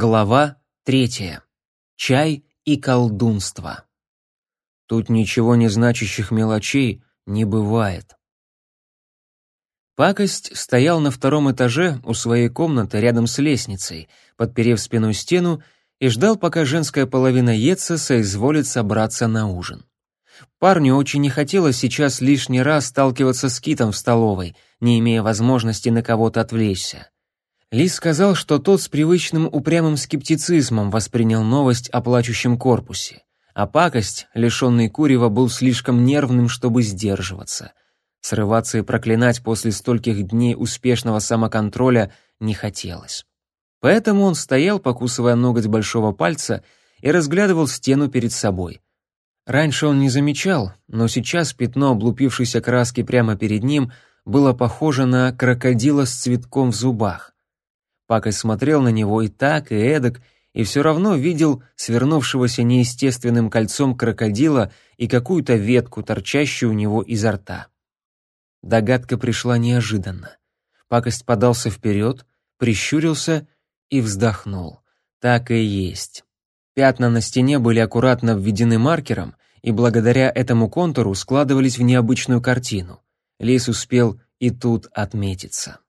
Глава третья. Чай и колдунство. Тут ничего не значащих мелочей не бывает. Пакость стоял на втором этаже у своей комнаты рядом с лестницей, подперев спиной стену, и ждал, пока женская половина Етса соизволит собраться на ужин. Парню очень не хотелось сейчас лишний раз сталкиваться с Китом в столовой, не имея возможности на кого-то отвлечься. Лис сказал, что тот с привычным упрямым скептицизмом воспринял новость о плачущем корпусе, а пакость, лишенный курева, был слишком нервным, чтобы сдерживаться. Срываться и проклинать после стольких дней успешного самоконтроля не хотелось. Поэтому он стоял, покусывая ноготь большого пальца, и разглядывал стену перед собой. Раньше он не замечал, но сейчас пятно облупившейся краски прямо перед ним было похоже на крокодила с цветком в зубах. Пакость смотрел на него и так, и эдак, и все равно видел свернувшегося неестественным кольцом крокодила и какую-то ветку, торчащую у него изо рта. Догадка пришла неожиданно. Пакость подался вперед, прищурился и вздохнул. Так и есть. Пятна на стене были аккуратно введены маркером, и благодаря этому контуру складывались в необычную картину. Лис успел и тут отметиться.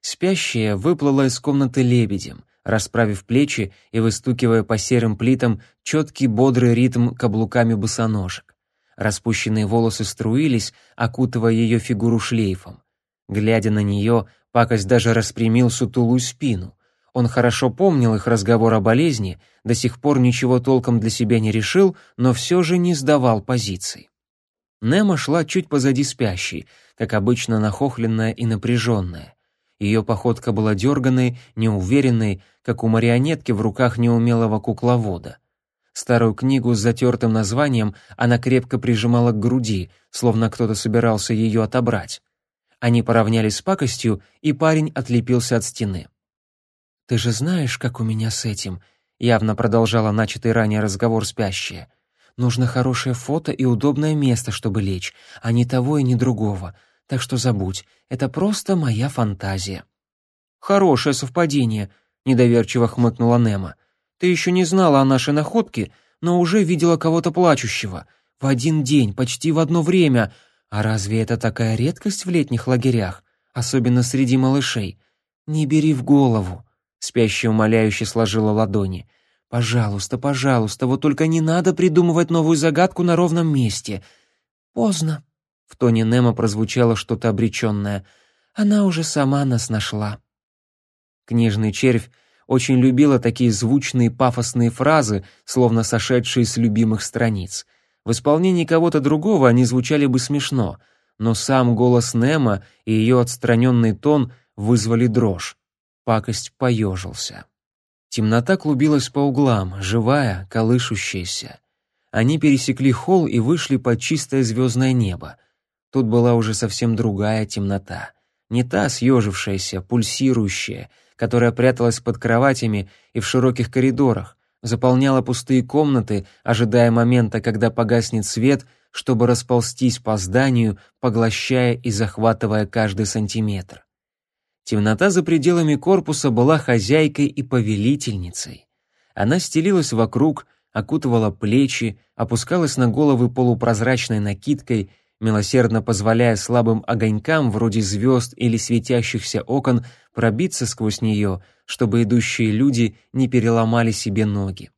Спящая выплыла из комнаты лебедем, расправив плечи и выстукивая по серым плитам четкий бодрый ритм каблуками босоножек. Распущенные волосы струились, окутывая ее фигуру шлейфом. Глядя на нее, пакость даже распрямил сутулую спину. Он хорошо помнил их разговор о болезни, до сих пор ничего толком для себя не решил, но все же не сдавал позиций. Немо шла чуть позади спящей, как обычно нахохленная и напряженная. Ее походка была дерганной, неуверенной, как у марионетки в руках неумелого кукловода. Старую книгу с затертым названием она крепко прижимала к груди, словно кто-то собирался ее отобрать. Они поравнялись с пакостью, и парень отлепился от стены. «Ты же знаешь, как у меня с этим?» — явно продолжала начатый ранее разговор спящая. «Нужно хорошее фото и удобное место, чтобы лечь, а не того и не другого так что забудь, это просто моя фантазия». «Хорошее совпадение», — недоверчиво хмыкнула Немо. «Ты еще не знала о нашей находке, но уже видела кого-то плачущего. В один день, почти в одно время. А разве это такая редкость в летних лагерях, особенно среди малышей? Не бери в голову». Спящая умоляюще сложила ладони. «Пожалуйста, пожалуйста, вот только не надо придумывать новую загадку на ровном месте. Поздно, в тоне Немо прозвучало что-то обреченное. «Она уже сама нас нашла». Книжный червь очень любила такие звучные пафосные фразы, словно сошедшие с любимых страниц. В исполнении кого-то другого они звучали бы смешно, но сам голос Немо и ее отстраненный тон вызвали дрожь. Пакость поежился. Темнота клубилась по углам, живая, колышущаяся. Они пересекли холл и вышли под чистое звездное небо. Тут была уже совсем другая темнота. Не та съежившаяся, пульсирующая, которая пряталась под кроватями и в широких коридорах, заполняла пустые комнаты, ожидая момента, когда погаснет свет, чтобы расползтись по зданию, поглощая и захватывая каждый сантиметр. Темнота за пределами корпуса была хозяйкой и повелительницей. Она стелилась вокруг, окутывала плечи, опускалась на головы полупрозрачной накидкой — милосердно позволяя слабым огонькам вроде звезд или светящихся окон пробиться сквозь нее, чтобы идущие люди не переломали себе ноги.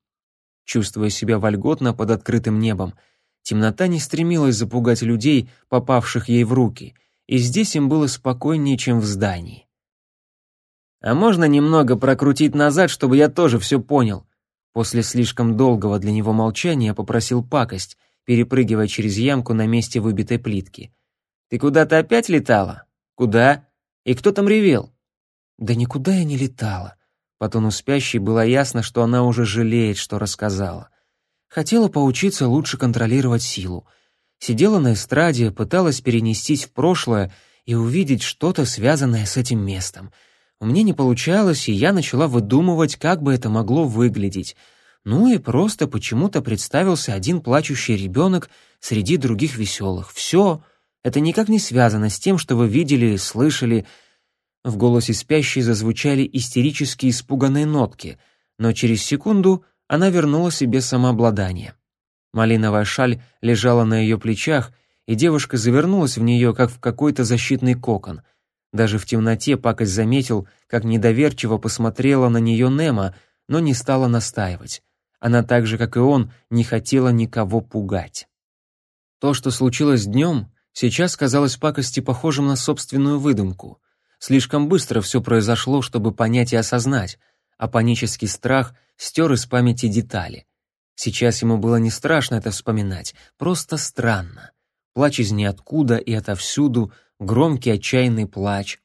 Чувствуя себя вольготно под открытым небом, темнота не стремилась запугать людей, попавших ей в руки, и здесь им было спокойнее, чем в здании. «А можно немного прокрутить назад, чтобы я тоже все понял?» После слишком долгого для него молчания попросил пакость, перепрыгивая через ямку на месте выбитой плитки. «Ты куда-то опять летала? Куда? И кто там ревел?» «Да никуда я не летала». По тону спящей было ясно, что она уже жалеет, что рассказала. Хотела поучиться лучше контролировать силу. Сидела на эстраде, пыталась перенестись в прошлое и увидеть что-то, связанное с этим местом. У меня не получалось, и я начала выдумывать, как бы это могло выглядеть — ну и просто почему-то представился один плачущий ребенок среди других веселых. Все. Это никак не связано с тем, что вы видели и слышали. В голосе спящей зазвучали истерически испуганные нотки. но через секунду она вернула себе самообладание. Малиновая шаль лежала на ее плечах, и девушка завернулась в нее, как в какой-то защитный кокон. Даже в темноте Пакость заметил, как недоверчиво посмотрела на нее Немо, но не стала настаивать. Она так же, как и он, не хотела никого пугать. То, что случилось днем, сейчас казалось Пакости похожим на собственную выдумку. Слишком быстро все произошло, чтобы понять и осознать, а панический страх стер из памяти детали. Сейчас ему было не страшно это вспоминать, просто странно. Плач из ниоткуда и отовсюду, громкий отчаянный плач.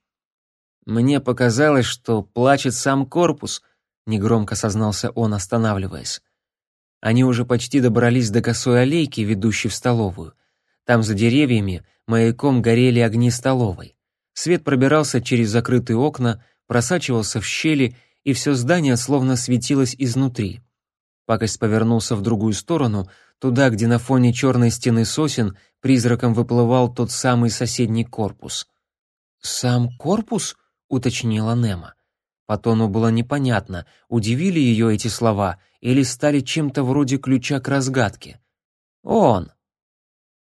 «Мне показалось, что плачет сам корпус», — негромко сознался он, останавливаясь. Они уже почти добрались до косой аллейки, ведущей в столовую. Там за деревьями маяком горели огни столовой. Свет пробирался через закрытые окна, просачивался в щели, и все здание словно светилось изнутри. Пакость повернулся в другую сторону, туда, где на фоне черной стены сосен призраком выплывал тот самый соседний корпус. «Сам корпус?» — уточнила Немо. По тону было непонятно, удивили ее эти слова или стали чем-то вроде ключа к разгадке. «Он!»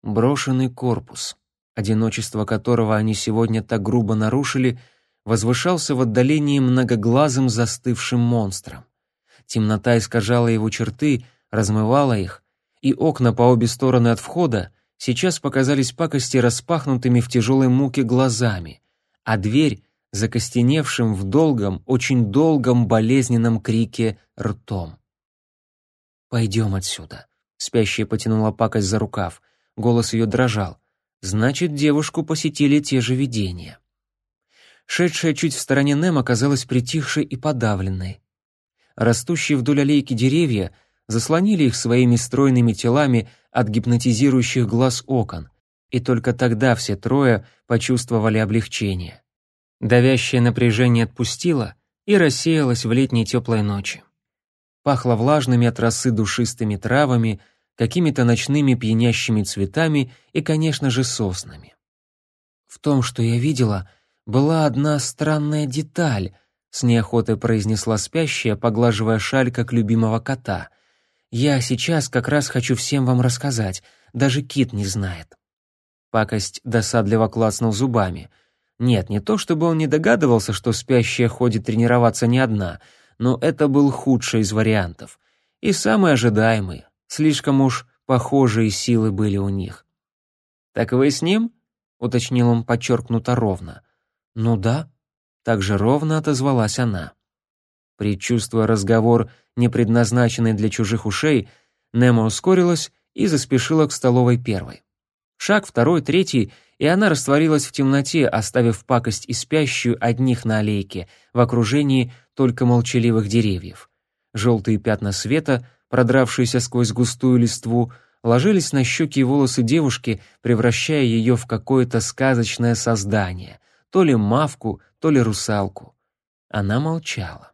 Брошенный корпус, одиночество которого они сегодня так грубо нарушили, возвышался в отдалении многоглазым застывшим монстром. Темнота искажала его черты, размывала их, и окна по обе стороны от входа сейчас показались пакости распахнутыми в тяжелой муке глазами, а дверь — закостеневшим в долгом, очень долгом болезненном крике ртом. «Пойдем отсюда», — спящая потянула пакость за рукав. Голос ее дрожал. «Значит, девушку посетили те же видения». Шедшая чуть в стороне Нем оказалась притихшей и подавленной. Растущие вдоль аллейки деревья заслонили их своими стройными телами от гипнотизирующих глаз окон, и только тогда все трое почувствовали облегчение. Давящее напряжение отпустило и рассеялось в летней теплой ночи. Пахло влажными от росы душистыми травами, какими-то ночными пьянящими цветами и, конечно же, соснами. В том, что я видела, была одна странная деталь — с неохотой произнесла спящая, поглаживая шаль как любимого кота. Я сейчас как раз хочу всем вам рассказать, даже кит не знает. Пакость досадливо клацнул зубами. Нет, не то чтобы он не догадывался, что спящая ходит тренироваться не одна, но это был худший из вариантов. И самый ожидаемый. Слишком уж похожие силы были у них. «Так вы с ним?» — уточнил он подчеркнуто ровно. «Ну да», так же ровно отозвалась она. Предчувствуя разговор, не предназначенный для чужих ушей, Немо ускорилась и заспешила к столовой первой. Шаг второй, третий, и она растворилась в темноте, оставив пакость и спящую одних на аллейке, в окружении только молчаливых деревьев. Желтые пятна света, продравшиеся сквозь густую листву, ложились на щеки и волосы девушки, превращая ее в какое-то сказочное создание, то ли мавку, то ли русалку. Она молчала.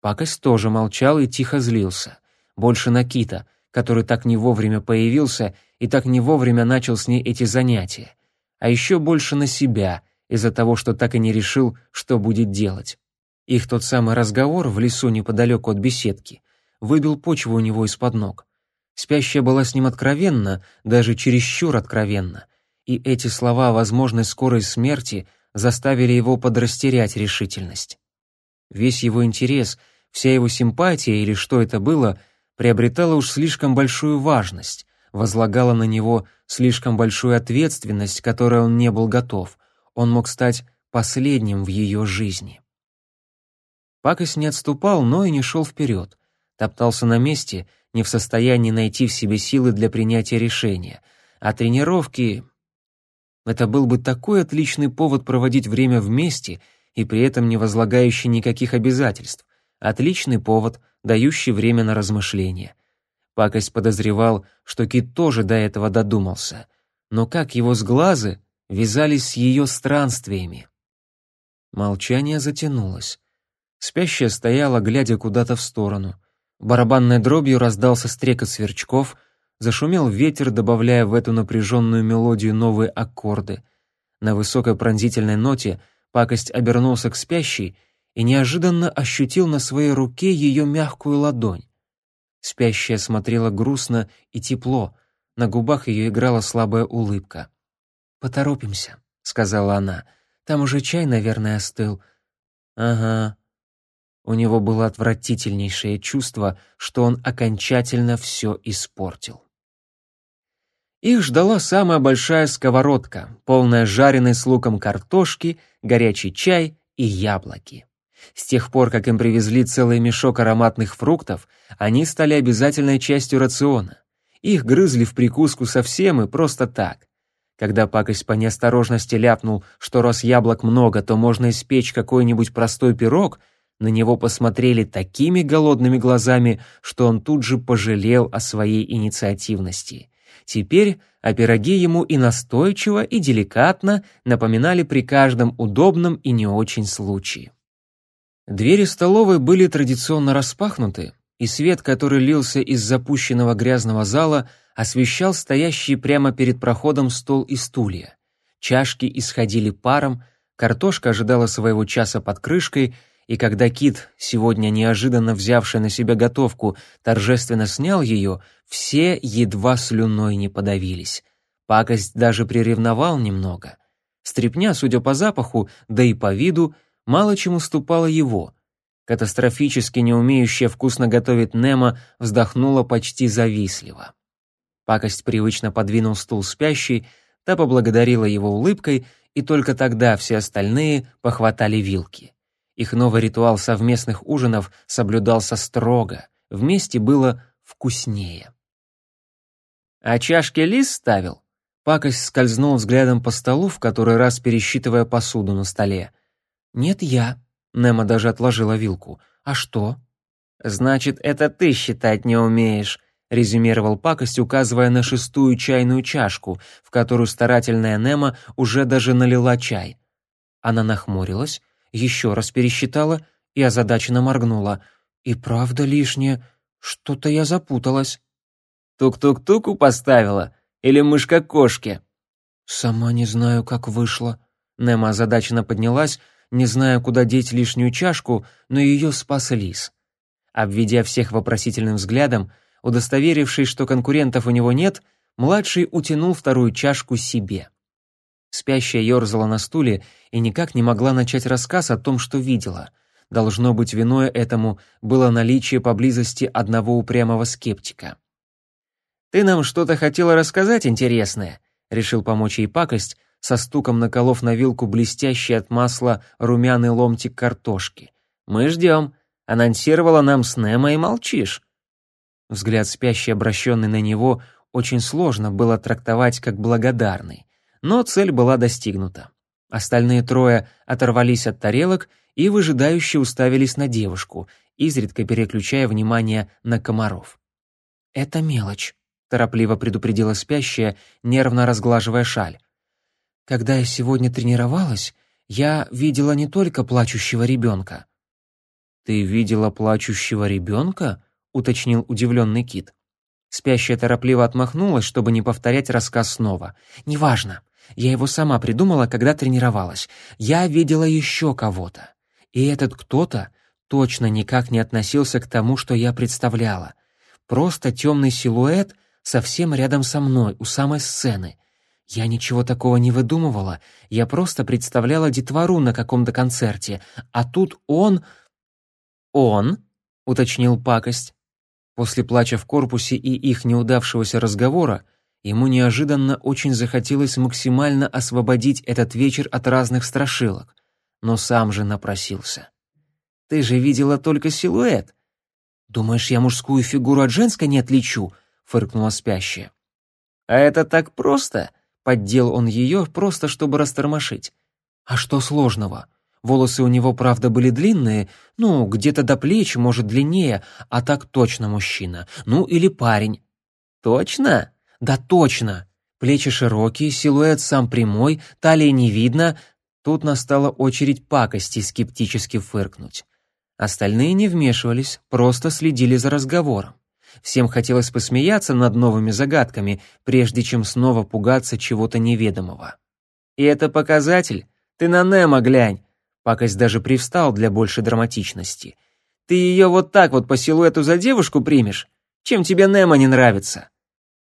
Пакость тоже молчал и тихо злился. Больше на Кита, который так не вовремя появился и так не вовремя начал с ней эти занятия. А еще больше на себя, из-за того, что так и не решил, что будет делать. Их тот самый разговор в лесу неподалеку от беседки выбил почву у него из-под ног. Спящая была с ним откровенна, даже чересчур откровенна, и эти слова о возможной скорой смерти заставили его подрастерять решительность. Весь его интерес, вся его симпатия или что это было, приобретала уж слишком большую важность, возлагала на него слишком большую ответственность, которой он не был готов. Он мог стать последним в ее жизни. Пакость не отступал, но и не шел вперед. Топтался на месте, не в состоянии найти в себе силы для принятия решения. А тренировки это был бы такой отличный повод проводить время вместе и при этом не возлагающий никаких обязательств. Отличный повод, дающий время на размышления. Пакость подозревал, что Кит тоже до этого додумался. Но как его сглазы вязались с ее странствиями? Молчание затянулось. Спящая стояла, глядя куда-то в сторону. Барабанной дробью раздался стрекот сверчков — Зашумел ветер, добавляя в эту напряженную мелодию новые аккорды. На высокой пронзительной ноте пакость обернулся к спящей и неожиданно ощутил на своей руке ее мягкую ладонь. Спящая смотрела грустно и тепло, на губах ее играла слабая улыбка. «Поторопимся», — сказала она. «Там уже чай, наверное, остыл». «Ага». У него было отвратительнейшее чувство, что он окончательно все испортил. Их ждала самая большая сковородка, полная жареной с луком картошки, горячий чай и яблоки. С тех пор, как им привезли целый мешок ароматных фруктов, они стали обязательной частью рациона. Их грызли в прикуску совсем и просто так. Когда пакость по неосторожности ляпнул, что раз яблок много, то можно испечь какой-нибудь простой пирог, на него посмотрели такими голодными глазами, что он тут же пожалел о своей инициативности. Теперь о пироге ему и настойчиво, и деликатно напоминали при каждом удобном и не очень случае. Двери столовой были традиционно распахнуты, и свет, который лился из запущенного грязного зала, освещал стоящие прямо перед проходом стол и стулья. Чашки исходили паром, картошка ожидала своего часа под крышкой, и когда Кит, сегодня неожиданно взявший на себя готовку, торжественно снял ее, все едва слюной не подавились. Пакость даже приревновал немного. Стрепня, судя по запаху, да и по виду, мало чем уступала его. Катастрофически не умеющая вкусно готовить Немо вздохнула почти завистливо. Пакость привычно подвинул стул спящий, та поблагодарила его улыбкой, и только тогда все остальные похватали вилки. Их новый ритуал совместных ужинов соблюдался строго, вместе было вкуснее. «А чашки лис ставил?» Пакость скользнул взглядом по столу, в который раз пересчитывая посуду на столе. «Нет, я». Немо даже отложила вилку. «А что?» «Значит, это ты считать не умеешь», — резюмировал пакость, указывая на шестую чайную чашку, в которую старательная Немо уже даже налила чай. Она нахмурилась, еще раз пересчитала и озадаченно моргнула. «И правда лишнее. Что-то я запуталась». «Тук-тук-туку поставила? Или мышка кошки?» «Сама не знаю, как вышло». Немо озадаченно поднялась, не зная, куда деть лишнюю чашку, но ее спас лис. Обведя всех вопросительным взглядом, удостоверившись, что конкурентов у него нет, младший утянул вторую чашку себе. Спящая ерзала на стуле и никак не могла начать рассказ о том, что видела. Должно быть, виной этому было наличие поблизости одного упрямого скептика. «Ты нам что-то хотела рассказать интересное?» — решил помочь ей пакость, со стуком наколов на вилку блестящий от масла румяный ломтик картошки. «Мы ждем. Анонсировала нам с Немо и молчишь». Взгляд спящий, обращенный на него, очень сложно было трактовать как благодарный. Но цель была достигнута. Остальные трое оторвались от тарелок и выжидающе уставились на девушку, изредка переключая внимание на комаров. «Это мелочь», — торопливо предупредила спящая, нервно разглаживая шаль. Когда я сегодня тренировалась, я видела не только плачущего ребенка». «Ты видела плачущего ребенка?» — уточнил удивленный Кит. Спящая торопливо отмахнулась, чтобы не повторять рассказ снова. «Неважно. Я его сама придумала, когда тренировалась. Я видела еще кого-то. И этот кто-то точно никак не относился к тому, что я представляла. Просто темный силуэт совсем рядом со мной, у самой сцены. Я ничего такого не выдумывала, я просто представляла детвору на каком-то концерте, а тут он... «Он?» — уточнил пакость. После плача в корпусе и их неудавшегося разговора ему неожиданно очень захотелось максимально освободить этот вечер от разных страшилок, но сам же напросился. «Ты же видела только силуэт!» «Думаешь, я мужскую фигуру от женской не отличу?» — фыркнула спящая. «А это так просто?» Поддел он ее просто, чтобы растормошить. А что сложного? Волосы у него, правда, были длинные, ну, где-то до плеч, может, длиннее, а так точно мужчина. Ну, или парень. Точно? Да точно. Плечи широкие, силуэт сам прямой, талии не видно. Тут настала очередь пакости скептически фыркнуть. Остальные не вмешивались, просто следили за разговором. Всем хотелось посмеяться над новыми загадками, прежде чем снова пугаться чего-то неведомого. «И это показатель? Ты на Немо глянь!» Пакость даже привстал для большей драматичности. «Ты ее вот так вот по силуэту за девушку примешь? Чем тебе Немо не нравится?»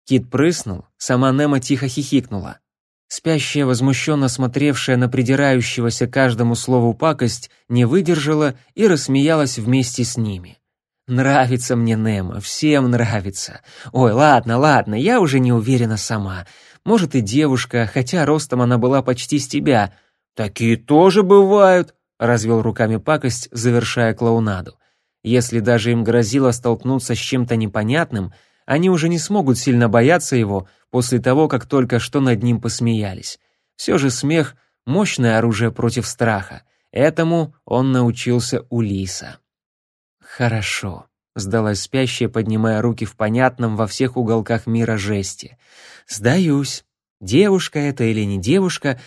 Кит прыснул, сама Немо тихо хихикнула. Спящая, возмущенно смотревшая на придирающегося каждому слову пакость, не выдержала и рассмеялась вместе с ними. «Нравится мне Немо, всем нравится. Ой, ладно, ладно, я уже не уверена сама. Может, и девушка, хотя ростом она была почти с тебя. Такие тоже бывают», — развел руками пакость, завершая клоунаду. Если даже им грозило столкнуться с чем-то непонятным, они уже не смогут сильно бояться его после того, как только что над ним посмеялись. Все же смех — мощное оружие против страха. Этому он научился у Лиса. «Хорошо», — сдалась спящая, поднимая руки в понятном во всех уголках мира жести. «Сдаюсь. Девушка это или не девушка,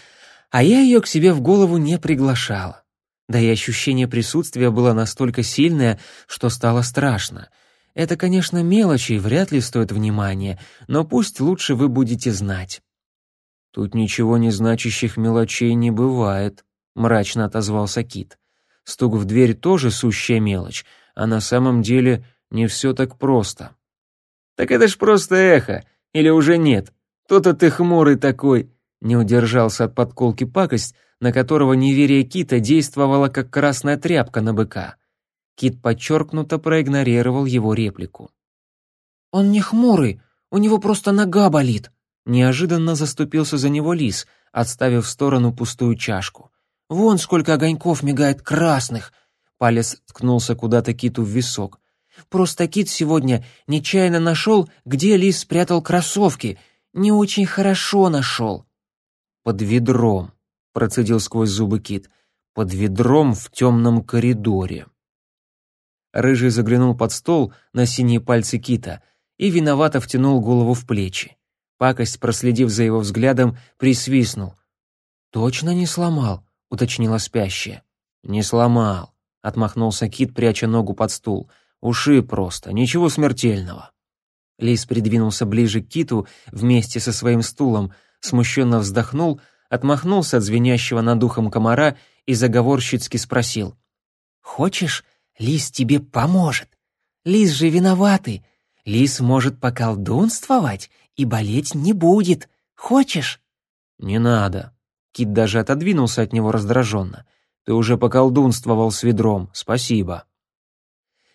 а я ее к себе в голову не приглашала. Да и ощущение присутствия было настолько сильное, что стало страшно — это, конечно, мелочи и вряд ли стоит внимания, но пусть лучше вы будете знать». «Тут ничего не значащих мелочей не бывает», — мрачно отозвался Кит. «Стук в дверь тоже сущая мелочь, а на самом деле не все так просто». «Так это ж просто эхо, или уже нет? То-то ты хмурый такой», — не удержался от подколки пакость, на которого неверие Кита действовало как красная тряпка на быка. Кит подчеркнуто проигнорировал его реплику. «Он не хмурый, у него просто нога болит», неожиданно заступился за него лис, отставив в сторону пустую чашку. «Вон сколько огоньков мигает красных!» Палец ткнулся куда-то киту в висок. «Просто кит сегодня нечаянно нашел, где лис спрятал кроссовки. Не очень хорошо нашел». «Под ведром», — процедил сквозь зубы кит. «Под ведром в темном коридоре». Рыжий заглянул под стол на синие пальцы кита и виновато втянул голову в плечи. Пакость, проследив за его взглядом, присвистнул. «Точно не сломал?» — уточнила спящая. «Не сломал», — отмахнулся кит, пряча ногу под стул. «Уши просто, ничего смертельного». Лис придвинулся ближе к киту вместе со своим стулом, смущенно вздохнул, отмахнулся от звенящего над ухом комара и заговорщицки спросил. «Хочешь, Лис тебе поможет. Лис же виноватый. Лис может поколдунствовать и болеть не будет. Хочешь?» «Не надо». Кит даже отодвинулся от него раздраженно. «Ты уже поколдунствовал с ведром. Спасибо».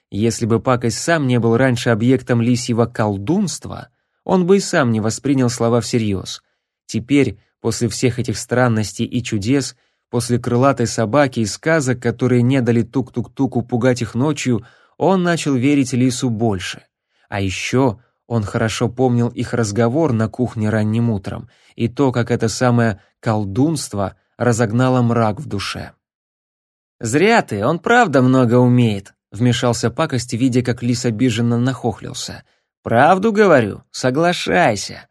Если бы Пакость сам не был раньше объектом лисьего колдунства, он бы и сам не воспринял слова всерьез. Теперь, после всех этих странностей и чудес, После крылатой собаки и сказок, которые не дали тук-тук-туку пугать их ночью, он начал верить лису больше. А еще он хорошо помнил их разговор на кухне ранним утром и то, как это самое колдунство разогнало мрак в душе. «Зря ты, он правда много умеет», — вмешался пакость, видя, как лис обиженно нахохлился. «Правду говорю, соглашайся.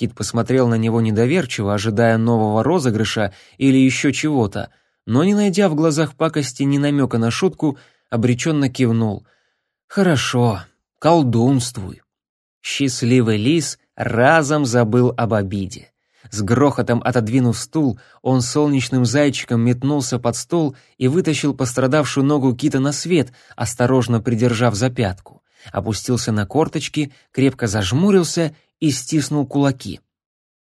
Кит посмотрел на него недоверчиво, ожидая нового розыгрыша или еще чего-то, но, не найдя в глазах пакости ни намека на шутку, обреченно кивнул. «Хорошо, колдунствуй». Счастливый лис разом забыл об обиде. С грохотом отодвинув стул, он солнечным зайчиком метнулся под стол и вытащил пострадавшую ногу кита на свет, осторожно придержав за пятку. Опустился на корточки, крепко зажмурился и стиснул кулаки.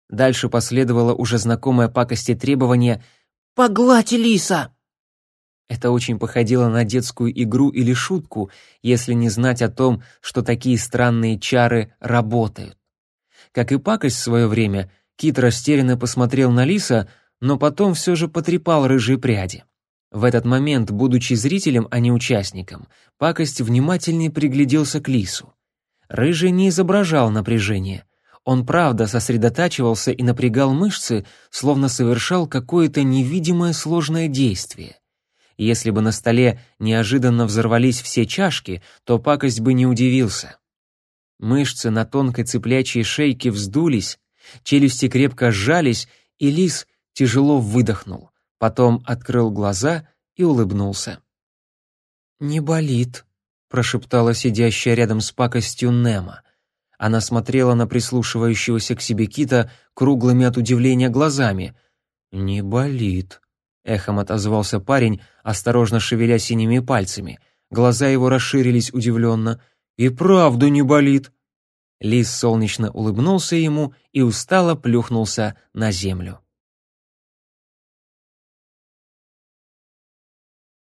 Дальше последовало уже знакомое пакости требование «Погладь лиса!». Это очень походило на детскую игру или шутку, если не знать о том, что такие странные чары работают. Как и пакость в свое время, Кит растерянно посмотрел на лиса, но потом все же потрепал рыжие пряди. В этот момент, будучи зрителем, а не участником, пакость внимательнее пригляделся к лису. Рыжий не изображал напряжения. Он правда сосредотачивался и напрягал мышцы, словно совершал какое-то невидимое сложное действие. Если бы на столе неожиданно взорвались все чашки, то пакость бы не удивился. Мышцы на тонкой цыплячьей шейке вздулись, челюсти крепко сжались, и лис тяжело выдохнул, потом открыл глаза и улыбнулся. «Не болит», прошептала сидящая рядом с пакостью Немо. Она смотрела на прислушивающегося к себе кита круглыми от удивления глазами. «Не болит», эхом отозвался парень, осторожно шевеля синими пальцами. Глаза его расширились удивленно. «И правду не болит!» Лис солнечно улыбнулся ему и устало плюхнулся на землю.